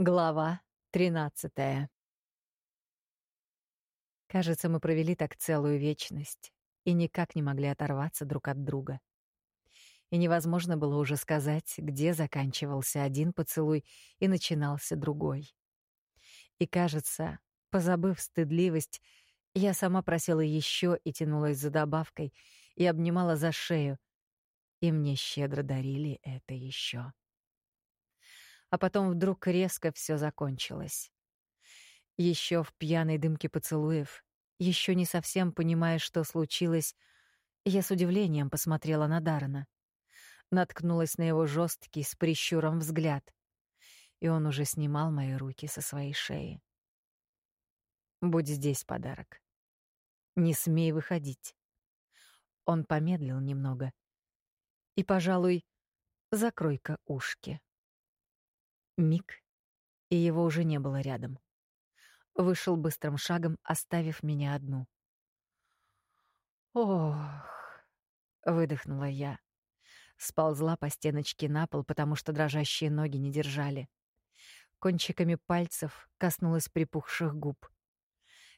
Глава 13. Кажется, мы провели так целую вечность и никак не могли оторваться друг от друга. И невозможно было уже сказать, где заканчивался один поцелуй и начинался другой. И, кажется, позабыв стыдливость, я сама просила еще и тянулась за добавкой и обнимала за шею, и мне щедро дарили это еще а потом вдруг резко все закончилось. Еще в пьяной дымке поцелуев, еще не совсем понимая, что случилось, я с удивлением посмотрела на Дарана. Наткнулась на его жесткий с прищуром взгляд, и он уже снимал мои руки со своей шеи. «Будь здесь, подарок. Не смей выходить». Он помедлил немного. «И, пожалуй, закрой-ка ушки». Миг, и его уже не было рядом. Вышел быстрым шагом, оставив меня одну. Ох, выдохнула я. Сползла по стеночке на пол, потому что дрожащие ноги не держали. Кончиками пальцев коснулась припухших губ.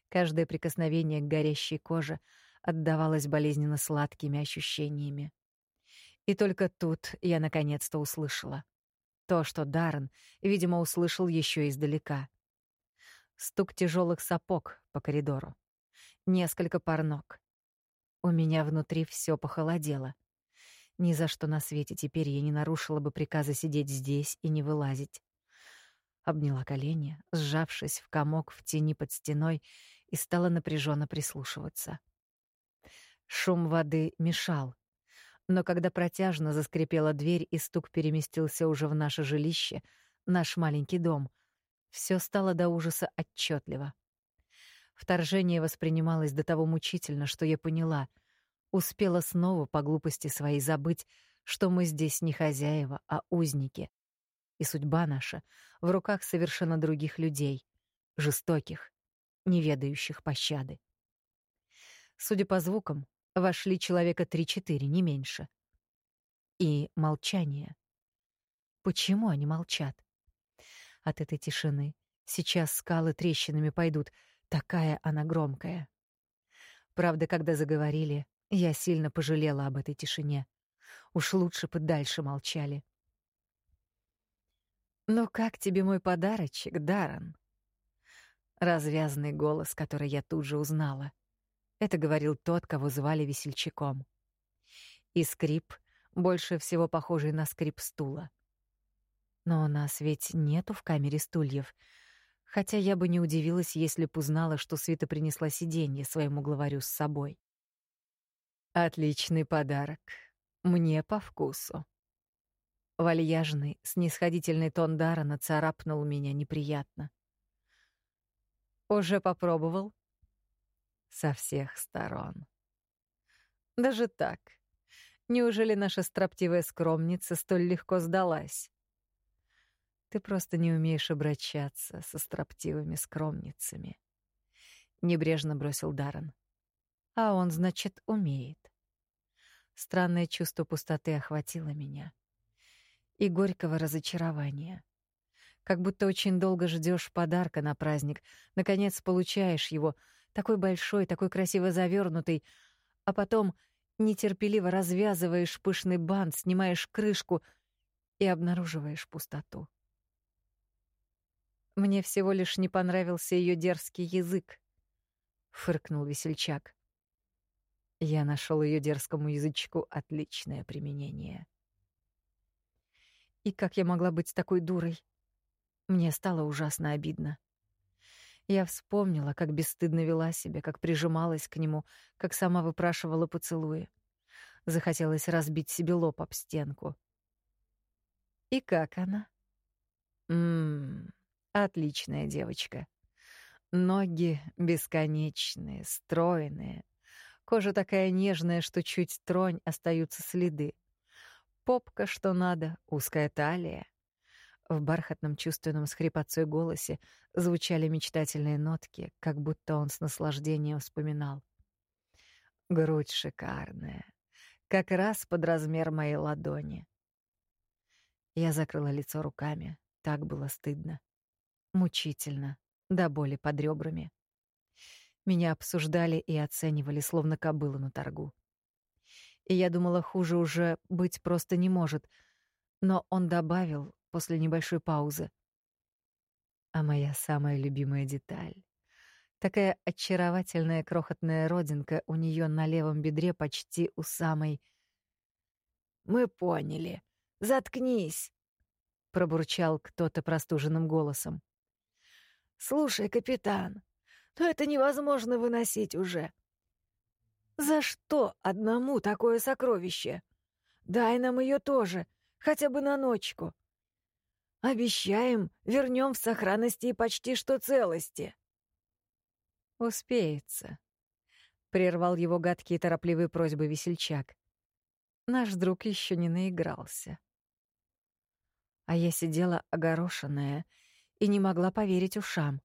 Каждое прикосновение к горящей коже отдавалось болезненно сладкими ощущениями. И только тут я наконец-то услышала. То, что Даррен, видимо, услышал еще издалека. Стук тяжелых сапог по коридору. Несколько пар ног. У меня внутри все похолодело. Ни за что на свете теперь я не нарушила бы приказа сидеть здесь и не вылазить. Обняла колени, сжавшись в комок в тени под стеной, и стала напряженно прислушиваться. Шум воды мешал, но когда протяжно заскрипела дверь и стук переместился уже в наше жилище, наш маленький дом, все стало до ужаса отчетливо. Вторжение воспринималось до того мучительно, что я поняла, успела снова по глупости своей забыть, что мы здесь не хозяева, а узники. И судьба наша в руках совершенно других людей, жестоких, не ведающих пощады. Судя по звукам, Вошли человека три-четыре, не меньше. И молчание. Почему они молчат? От этой тишины сейчас скалы трещинами пойдут, такая она громкая. Правда, когда заговорили, я сильно пожалела об этой тишине. Уж лучше бы дальше молчали. «Ну как тебе мой подарочек, Даран? Развязный голос, который я тут же узнала. Это говорил тот, кого звали весельчаком. И скрип, больше всего похожий на скрип стула. Но у нас ведь нету в камере стульев, хотя я бы не удивилась, если б узнала, что Свита принесла сиденье своему главарю с собой. Отличный подарок. Мне по вкусу. Вальяжный, снисходительный тон Дарана царапнул меня неприятно. «Уже попробовал?» Со всех сторон. Даже так. Неужели наша строптивая скромница столь легко сдалась? Ты просто не умеешь обращаться со строптивыми скромницами. Небрежно бросил Даррен. А он, значит, умеет. Странное чувство пустоты охватило меня. И горького разочарования. Как будто очень долго ждешь подарка на праздник, наконец получаешь его — такой большой, такой красиво завернутый, а потом нетерпеливо развязываешь пышный бант, снимаешь крышку и обнаруживаешь пустоту. Мне всего лишь не понравился ее дерзкий язык, фыркнул весельчак. Я нашел ее дерзкому язычку отличное применение. И как я могла быть такой дурой? Мне стало ужасно обидно. Я вспомнила, как бесстыдно вела себя, как прижималась к нему, как сама выпрашивала поцелуи. Захотелось разбить себе лоб об стенку. И как она? Мм, отличная девочка. Ноги бесконечные, стройные. Кожа такая нежная, что чуть тронь, остаются следы. Попка, что надо, узкая талия. В бархатном чувственном с голосе звучали мечтательные нотки, как будто он с наслаждением вспоминал. Грудь шикарная, как раз под размер моей ладони. Я закрыла лицо руками, так было стыдно. Мучительно, до боли под ребрами. Меня обсуждали и оценивали, словно кобылу на торгу. И я думала, хуже уже быть просто не может. Но он добавил после небольшой паузы. А моя самая любимая деталь. Такая очаровательная крохотная родинка у нее на левом бедре почти у самой... «Мы поняли. Заткнись!» — пробурчал кто-то простуженным голосом. «Слушай, капитан, но это невозможно выносить уже. За что одному такое сокровище? Дай нам ее тоже, хотя бы на ночку. Обещаем, вернем в сохранности и почти что целости. Успеется, прервал его гадкие торопливые просьбы весельчак. Наш друг еще не наигрался. А я сидела огорошенная и не могла поверить ушам.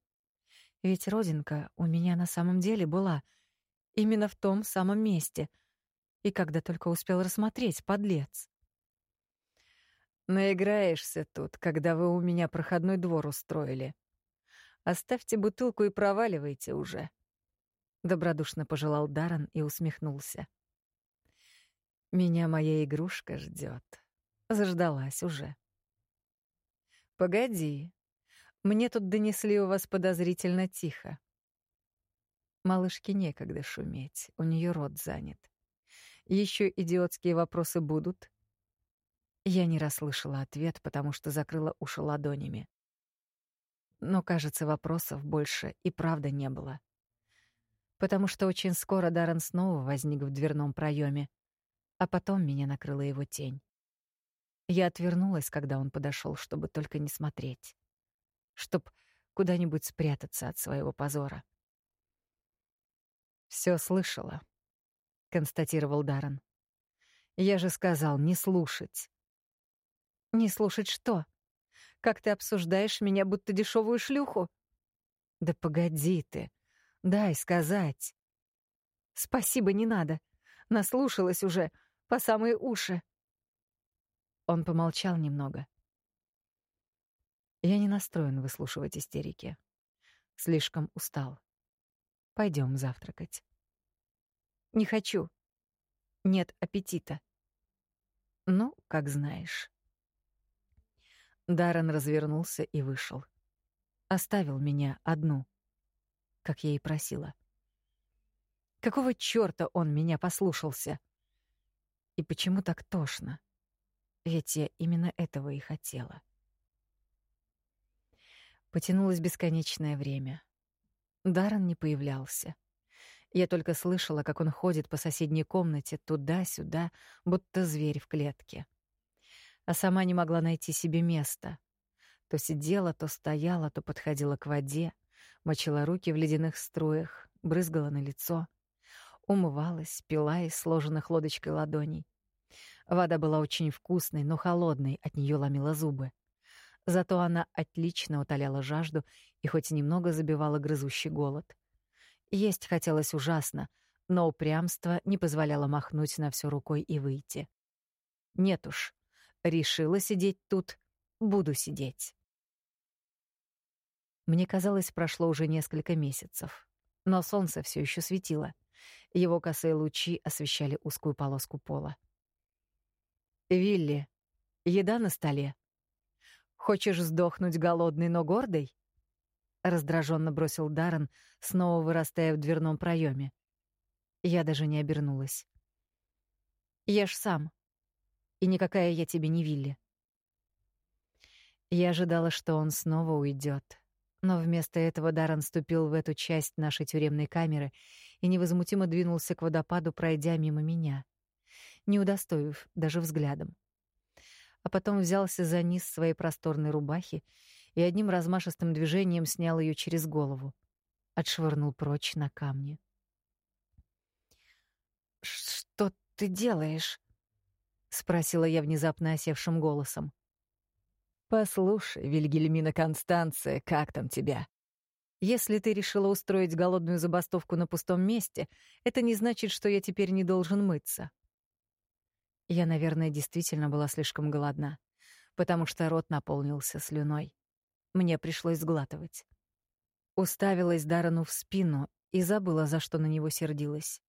Ведь родинка у меня на самом деле была именно в том самом месте. И когда только успел рассмотреть, подлец. Наиграешься тут, когда вы у меня проходной двор устроили. Оставьте бутылку и проваливайте уже. Добродушно пожелал Даран и усмехнулся. Меня моя игрушка ждет. Заждалась уже. Погоди, мне тут донесли у вас подозрительно тихо. Малышке некогда шуметь, у нее рот занят. Еще идиотские вопросы будут? Я не расслышала ответ, потому что закрыла уши ладонями. Но, кажется, вопросов больше и правда не было. Потому что очень скоро Даррен снова возник в дверном проеме, а потом меня накрыла его тень. Я отвернулась, когда он подошел, чтобы только не смотреть чтоб куда-нибудь спрятаться от своего позора. Все слышала, констатировал Даррен. Я же сказал не слушать. Не слушать что? Как ты обсуждаешь меня будто дешевую шлюху? Да погоди ты. Дай сказать. Спасибо, не надо. Наслушалась уже по самые уши. Он помолчал немного. Я не настроен выслушивать истерики. Слишком устал. Пойдем завтракать. Не хочу. Нет аппетита. Ну, как знаешь. Даррен развернулся и вышел. Оставил меня одну, как я и просила. Какого чёрта он меня послушался? И почему так тошно? Ведь я именно этого и хотела. Потянулось бесконечное время. Даррен не появлялся. Я только слышала, как он ходит по соседней комнате туда-сюда, будто зверь в клетке. А сама не могла найти себе места. То сидела, то стояла, то подходила к воде, мочила руки в ледяных струях, брызгала на лицо, умывалась, пила из сложенных лодочкой ладоней. Вода была очень вкусной, но холодной, от нее ломила зубы. Зато она отлично утоляла жажду и хоть немного забивала грызущий голод. Есть хотелось ужасно, но упрямство не позволяло махнуть на всё рукой и выйти. Нет уж, решила сидеть тут, буду сидеть. Мне казалось, прошло уже несколько месяцев, но солнце всё ещё светило. Его косые лучи освещали узкую полоску пола. «Вилли, еда на столе», Хочешь сдохнуть голодный, но гордый? Раздраженно бросил Даррен, снова вырастая в дверном проеме. Я даже не обернулась. Ешь сам. И никакая я тебе не Вилли. Я ожидала, что он снова уйдет, но вместо этого Даррен ступил в эту часть нашей тюремной камеры и невозмутимо двинулся к водопаду, пройдя мимо меня, не удостоив даже взглядом а потом взялся за низ своей просторной рубахи и одним размашистым движением снял ее через голову, отшвырнул прочь на камни. «Что ты делаешь?» — спросила я внезапно осевшим голосом. «Послушай, Вильгельмина Констанция, как там тебя?» Если ты решила устроить голодную забастовку на пустом месте, это не значит, что я теперь не должен мыться. Я, наверное, действительно была слишком голодна, потому что рот наполнился слюной. Мне пришлось сглатывать. Уставилась Дарану в спину и забыла, за что на него сердилась.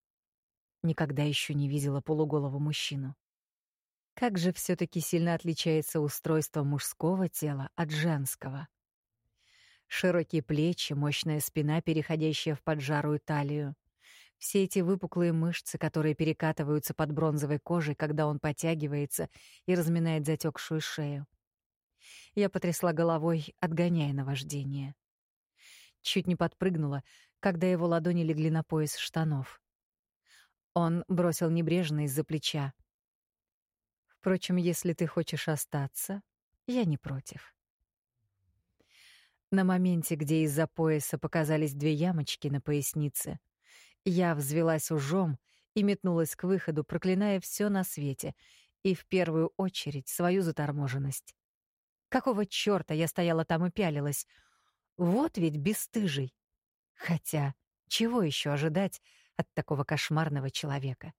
Никогда еще не видела полуголого мужчину. Как же все таки сильно отличается устройство мужского тела от женского. Широкие плечи, мощная спина, переходящая в поджарую талию. Все эти выпуклые мышцы, которые перекатываются под бронзовой кожей, когда он потягивается и разминает затекшую шею. Я потрясла головой, отгоняя наваждение. Чуть не подпрыгнула, когда его ладони легли на пояс штанов. Он бросил небрежно из-за плеча. Впрочем, если ты хочешь остаться, я не против. На моменте, где из-за пояса показались две ямочки на пояснице, я взвелась ужом и метнулась к выходу, проклиная все на свете, и в первую очередь свою заторможенность. Какого чёрта я стояла там и пялилась? Вот ведь бесстыжий. Хотя, чего еще ожидать от такого кошмарного человека?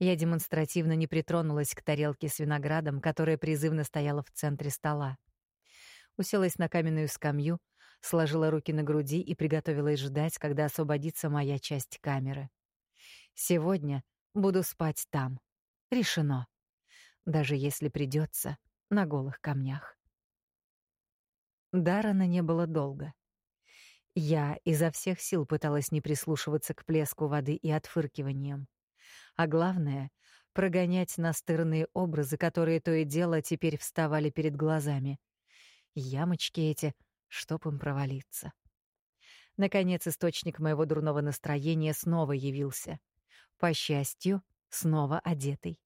Я демонстративно не притронулась к тарелке с виноградом, которая призывно стояла в центре стола уселась на каменную скамью, сложила руки на груди и приготовилась ждать, когда освободится моя часть камеры. Сегодня буду спать там. Решено. Даже если придется на голых камнях. Дарана не было долго. Я изо всех сил пыталась не прислушиваться к плеску воды и отфыркиваниям. А главное — прогонять настырные образы, которые то и дело теперь вставали перед глазами — ямочки эти, чтоб им провалиться. Наконец, источник моего дурного настроения снова явился. По счастью, снова одетый.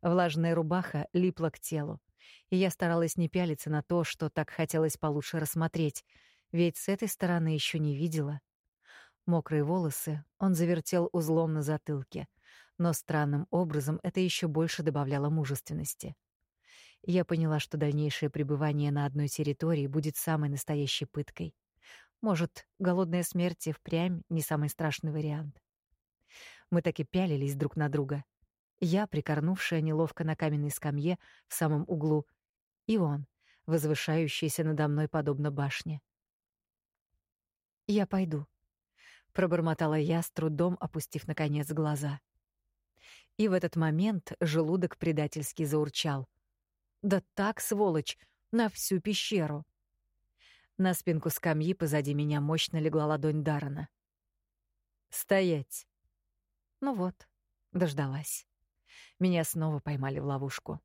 Влажная рубаха липла к телу, и я старалась не пялиться на то, что так хотелось получше рассмотреть, ведь с этой стороны еще не видела. Мокрые волосы он завертел узлом на затылке, но странным образом это еще больше добавляло мужественности. Я поняла, что дальнейшее пребывание на одной территории будет самой настоящей пыткой. Может, голодная смерть и впрямь не самый страшный вариант. Мы так и пялились друг на друга. Я, прикорнувшая неловко на каменной скамье в самом углу, и он, возвышающийся надо мной подобно башне. «Я пойду», — пробормотала я, с трудом опустив, наконец, глаза. И в этот момент желудок предательски заурчал — да так, сволочь, на всю пещеру. На спинку скамьи позади меня мощно легла ладонь Дарана. «Стоять!» Ну вот, дождалась. Меня снова поймали в ловушку.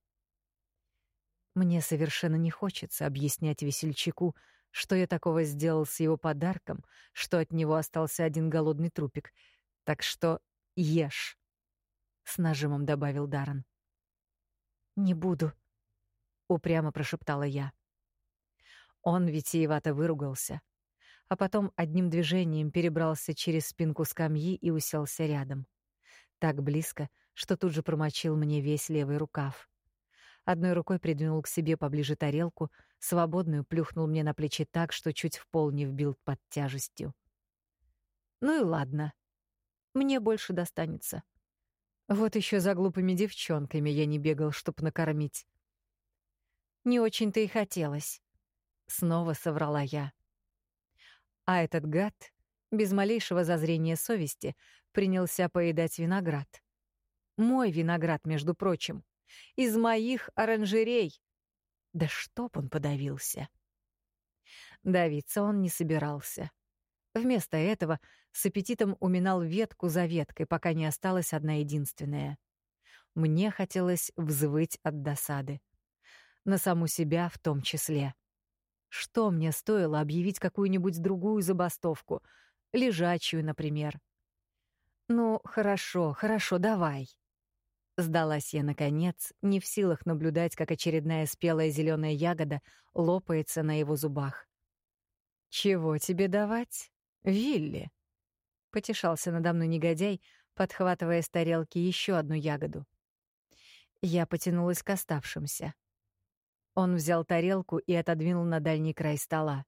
Мне совершенно не хочется объяснять весельчаку, что я такого сделал с его подарком, что от него остался один голодный трупик. Так что ешь, — с нажимом добавил Даран. «Не буду», упрямо прошептала я. Он витиевато выругался, а потом одним движением перебрался через спинку скамьи и уселся рядом. Так близко, что тут же промочил мне весь левый рукав. Одной рукой придвинул к себе поближе тарелку, свободную плюхнул мне на плечи так, что чуть в пол не вбил под тяжестью. Ну и ладно. Мне больше достанется. Вот еще за глупыми девчонками я не бегал, чтоб накормить. Не очень-то и хотелось. Снова соврала я. А этот гад, без малейшего зазрения совести, принялся поедать виноград. Мой виноград, между прочим. Из моих оранжерей. Да чтоб он подавился. Давиться он не собирался. Вместо этого с аппетитом уминал ветку за веткой, пока не осталась одна единственная. Мне хотелось взвыть от досады на саму себя в том числе. Что мне стоило объявить какую-нибудь другую забастовку, лежачую, например? Ну, хорошо, хорошо, давай. Сдалась я наконец, не в силах наблюдать, как очередная спелая зеленая ягода лопается на его зубах. Чего тебе давать, Вилли? Потешался надо мной негодяй, подхватывая с тарелки еще одну ягоду. Я потянулась к оставшимся. Он взял тарелку и отодвинул на дальний край стола.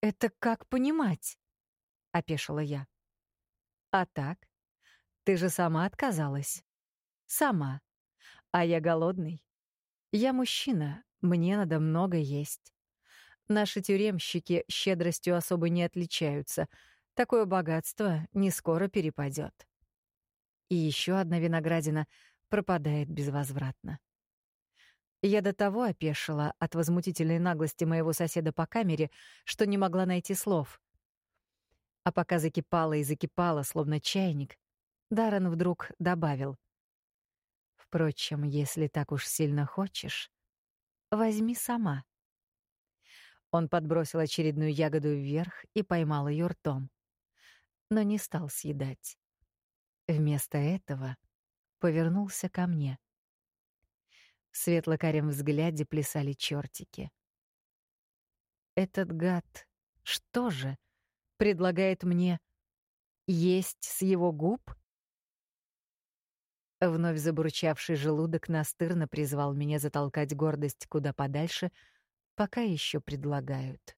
«Это как понимать?» — опешила я. «А так? Ты же сама отказалась. Сама. А я голодный. Я мужчина, Мне надо много есть. Наши тюремщики щедростью особо не отличаются. Такое богатство не скоро перепадет. И еще одна виноградина пропадает безвозвратно. Я до того опешила от возмутительной наглости моего соседа по камере, что не могла найти слов. А пока закипала и закипала, словно чайник, Даррен вдруг добавил. «Впрочем, если так уж сильно хочешь, возьми сама». Он подбросил очередную ягоду вверх и поймал ее ртом, но не стал съедать. Вместо этого повернулся ко мне. В светло-карем взгляде плясали чертики. Этот гад, что же, предлагает мне есть с его губ? Вновь забурчавший желудок настырно призвал меня затолкать гордость куда подальше, пока еще предлагают.